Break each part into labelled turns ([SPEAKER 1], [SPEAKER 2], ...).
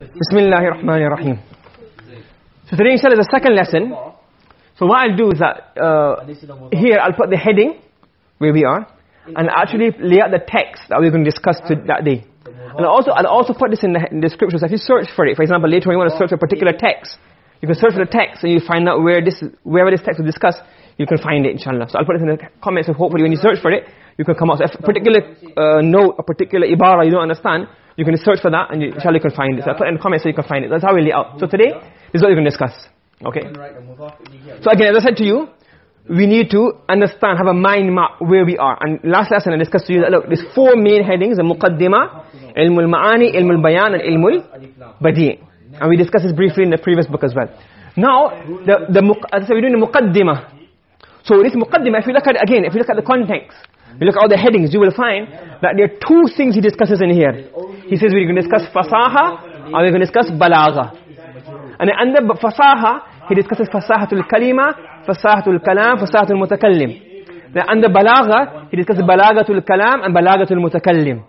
[SPEAKER 1] Bismillahir Rahmanir Rahim. So today inshallah is the second lesson. So what I'll do is that uh, here I'll put the heading where we are and actually lay out the text that we're going to discuss to that day. And also I'll also put this in the, in the scriptures. If you search for it, for example, later when you want to search for a particular text, you can search for the text and you find out where this wherever this text is discussed, you can find it inshallah. So I'll put it in the comments so hopefully when you search for it, you can come out. So if a particular uh, note, a particular ibara you don't understand, you can search for that and you, inshallah you can find it. So I'll put it in the comments so you can find it. That's how we lay out. So today, this is what we're going to discuss. Okay? So again, as I said to you, we need to understand, have a mind map where we are. And last lesson I discussed to you that look, there's four main headings, the muqaddima, ilmul ma'ani, ilmul bayan and ilmul badi. And we discussed this briefly in the previous book as well. Now, the, the, said, we're doing the muqaddima. So this muqaddima, if you look at again, if you look at the context, you look at all the headings, you will find that there are two things he discusses in here. He says we're going to discuss fasaha and we're going to discuss balagha. And under fasaha, he discusses fasahatul kalima, fasahatul kalam, fasahatul mutakallim. Then under balagha, he discusses balaghatul kalam and balaghatul mutakallim.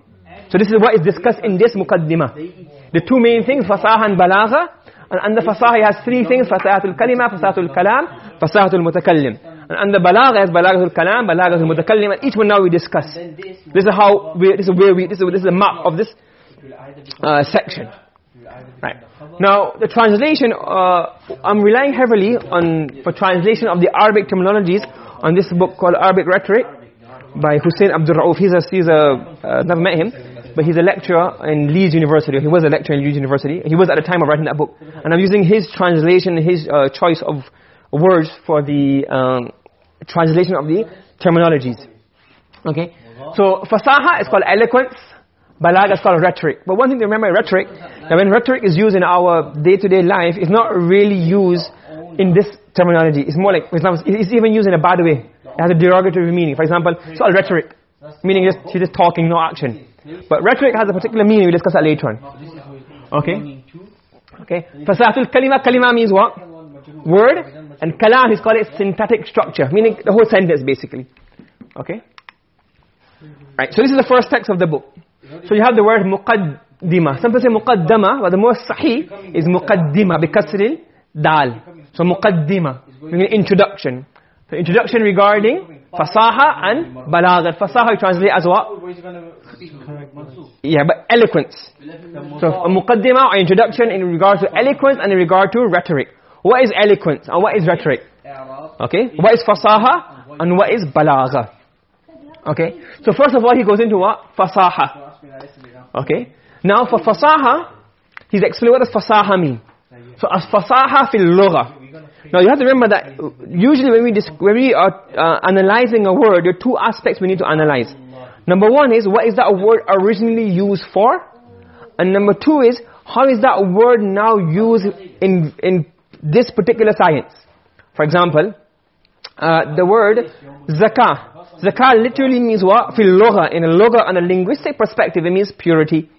[SPEAKER 1] So this is what is discussed in this muqaddimah. The two main things, fasaha and balagha. And under fasaha he has three things, fasahatul kalima, fasahatul kalam, fasahatul mutakallim. And under balagha is balaghatul kalam, balaghatul mutakallim. And each one now we discuss. This is how, we, this is where we, this is, this is a map of this uh, section. Right. Now, the translation, uh, I'm relying heavily on, for translation of the Arabic terminologies on this book called Arabic Rhetoric by Hussein Abdul Raof. He's a, he's a, uh, never met him, but he's a lecturer in Leeds University. He was a lecturer in Leeds University. He was at the time of writing that book. And I'm using his translation, his uh, choice of words for the um, translation of the terminologies. Okay? So, fasaha is called eloquence. Balagha is called rhetoric. But one thing to remember rhetoric, that when rhetoric is used in our day-to-day life, it's not really used in this terminology. It's more like, it's even used in a bad way. It has a derogatory meaning. For example, it's called rhetoric, meaning just, she's just talking, no action. But rhetoric has a particular meaning, we'll discuss that later on. Okay? Okay? Fasahatul kalima, kalima means what? Word. And kalam, he's called it syntactic structure, meaning the whole sentence basically. Okay? Right, so this is the first text of the book. So you have the word muqaddima. Some people say muqaddama, but the most sahih is muqaddima bikasril dal. So muqaddima, meaning introduction. So introduction regarding fasaha and balagha. Fasaha you translate as what? Yeah, but eloquence. So muqaddima or introduction in regards to eloquence and in regard to rhetoric. What is eloquence and what is rhetoric? Okay, what is fasaha and what is balagha? Okay, so first of all he goes into what? Fasaha. Okay? Now for fasaha, he's explaining what does fasaha mean. So as fasaha fil lugha. Now you have to remember that usually when we when we are uh, analyzing a word, there are two aspects we need to analyze. Number one is what is that word originally used for? And number two is how is that word now used in in this particular science? For example, uh, the word zakah. Zakah literally means what? Fil. In a lugha, on a linguistic perspective, it means purity.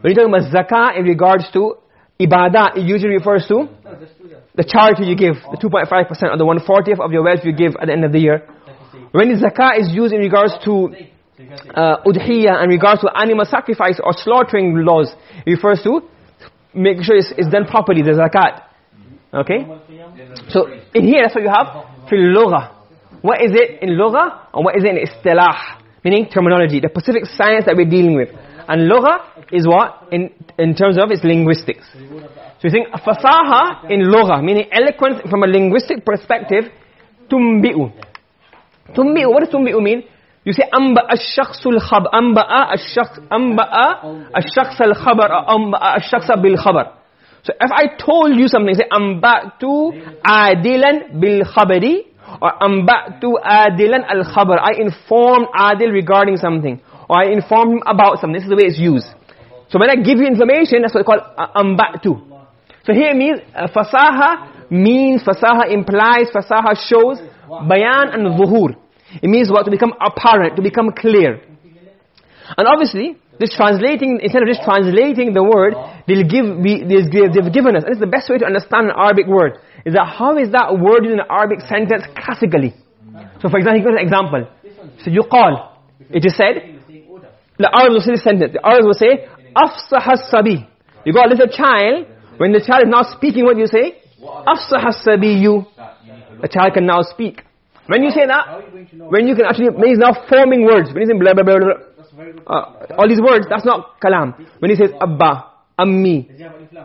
[SPEAKER 1] When you're talking about zakah in regards to ibadah, it usually refers to the charity you give, the 2.5% or the 140th of your wealth you give at the end of the year. When zakah is used in regards to uh, udhiyah, in regards to animal sacrifice or slaughtering laws, it refers to make sure it's, it's done properly, the zakat. Okay? So, in here, that's what you have, uh-huh. fil lugha. What is it in lugha and what is it in istilah? Meaning terminology, the specific science that we're dealing with. And lugha is what? In, in terms of its linguistics. So you think fasaha in lugha, meaning eloquence from a linguistic perspective, tumbi'u. Tumbi'u, what does tumbi'u mean? You say amba ash-shakhsul khab, amba ash-shakhs, amba ash-shakhs al-khabar, amba ash-shakhs bil-khabar. So if I told you something, say amba'tu adilan bil-khabari, or amba'tu adilan al-khabar. I informed Adil regarding something. Or I informed him about something. This is the way it's used. So when I give you information, that's what they call uh, amba'tu. So here means uh, fasaha means, fasaha implies, fasaha shows, bayan and zuhur. It means what? To become apparent, to become clear. And obviously, this translating, instead of just translating the word, they'll give, we, they've given us, and it's the best way to understand an Arabic word, is that how is that word in an Arabic sentence classically? So for example, he gives an example. So you call. It is said, the Arabs will say this sentence. The Arabs will say, أفصح الصبي You got a little child, when the child is now speaking, what do you say? أفصح الصبي. The child can now speak. When you say that, when you can actually, when he's now forming words, when he's in blah blah blah, blah uh, all these words, that's not kalam. When he says abba, ammi,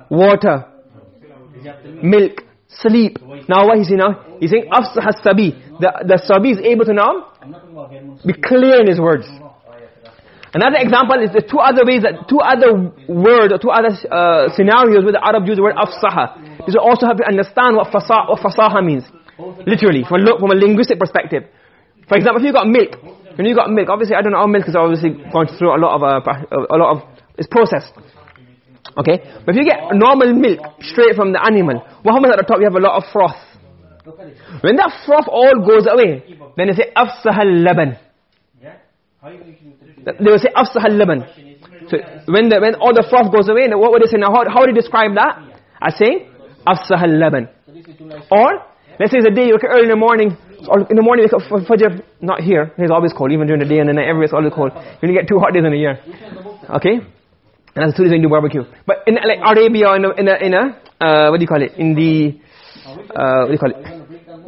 [SPEAKER 1] water, milk, sleep. Now what he's saying now? He's saying afsah sabi. The, the sabi is able to now be clear in his words. Another example is the two other ways that two other words or two other uh, scenarios where the Arab use the word afsaha. This will also help you understand what fasaha, what fasaha means. Literally, from a, from a linguistic perspective. For example, if you got milk, when you got milk, obviously I don't know how milk is obviously going through a lot of uh, a lot of it's processed. Okay? But if you get normal milk straight from the animal, what happens at the top? You have a lot of froth. When that froth all goes away, then they say afsah al-laban. They will say afsah al-laban. So when the, when all the froth goes away, what would they say now? How, how would they describe that? As say, afsah al-laban. Or let's say it's a day you wake up early in the morning, or in the morning you wake up fajr, not here. It's always cold, even during the day and the night. Everywhere's always cold. You only get two hot days in a year. Okay? And that's the two days when you do barbecue. But in like Arabia, in a, in a, in a uh, what do you call it? In the, uh, what do you call it?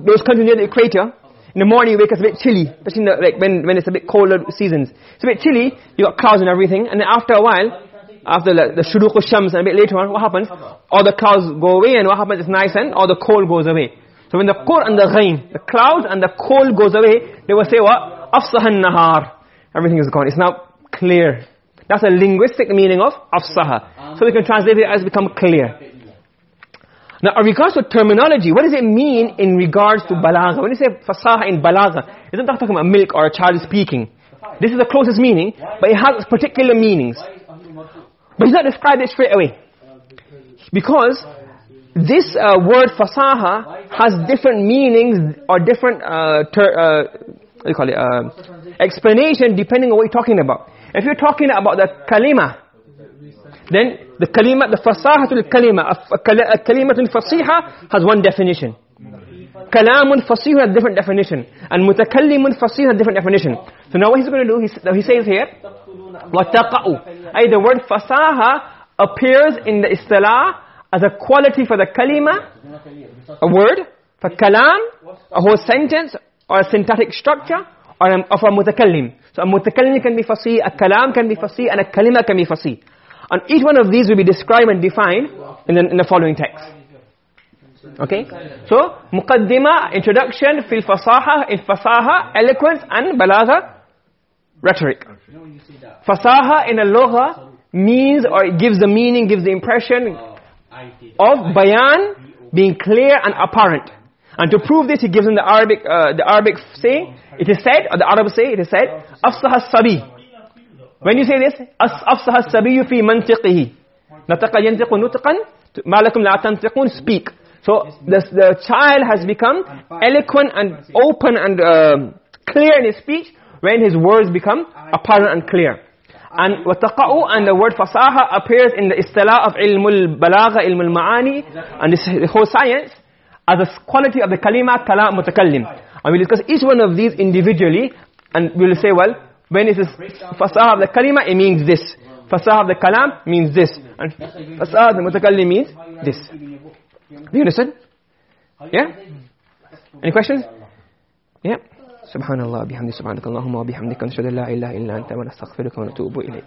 [SPEAKER 1] Those countries near the equator, in the morning you wake up, it's a bit chilly, especially the, like when, when it's a bit colder seasons. It's a bit chilly, you got clouds and everything, and then after a while, after the, the shuruq shams and a bit later on, what happens? All the clouds go away and what happens is nice and all the cold goes away. So when the qur and the ghaim, the clouds and the cold goes away, they will say what? Afsahan nahar. Everything is gone. It's now clear. That's a linguistic meaning of afsaha. So we can translate it as become clear. Now, in regards to terminology, what does it mean in regards to balagha? When you say fasaha in balagha, it's not that talking about milk or a child speaking. This is the closest meaning, but it has particular meanings. But he's not described it straight away. Because this uh, word fasaha has different meanings or different uh, ter, uh, what do you call it, uh, explanation depending on what you're talking about. If you're talking about the kalima, then the kalima, the fasahatul kalima, a kalimatul fasiha has one definition. Kalamun fasih has different definition. And mutakallimun fasih has different definition. So now what he's going to do, he, he says here, وَتَقَعُ أي the word fasaha appears in the istilah as a quality for the kalima, a word, for kalam, a whole sentence, or a syntactic structure, or, a, or for a mutakallim. So a mutakallim can be fasih, a kalam can be fasih, and a kalima can be fasih. And each one of these will be described and defined in the, in the following text. Okay? So, muqaddima, introduction, fil fasaha, in fasaha, eloquence, and balagha, rhetoric. Fasaha in a logha means or it gives the meaning, gives the impression of bayan being clear and apparent. And to prove this, he gives them the Arabic, uh, the Arabic saying, it is said, or the Arabs say, it is said, afsah sabi When you say this, afsah as-sabiyu fi mantiqihi. Nataqa yantiqu nutqan, ma lakum la tantiqun, speak. So the, the child has become eloquent and open and uh, clear in his speech when his words become apparent and clear. And وَتَقَعُ and the word fasaha appears in the istilah of ilmul balagha, ilmul ma'ani, and this whole science as a quality of the kalima, kalam, mutakallim. And we'll discuss each one of these individually, and we'll say, well, when it is fasaha of the kalima, it means this. Fasaha of the kalam means this. And fasaha of the mutakallim means this. Do you understand? Yeah? Any questions? Yeah? سبحان الله بحمده سبحانك اللهم وبحمدك نشهد ان لا اله الا انت ونستغفرك ونتوب اليك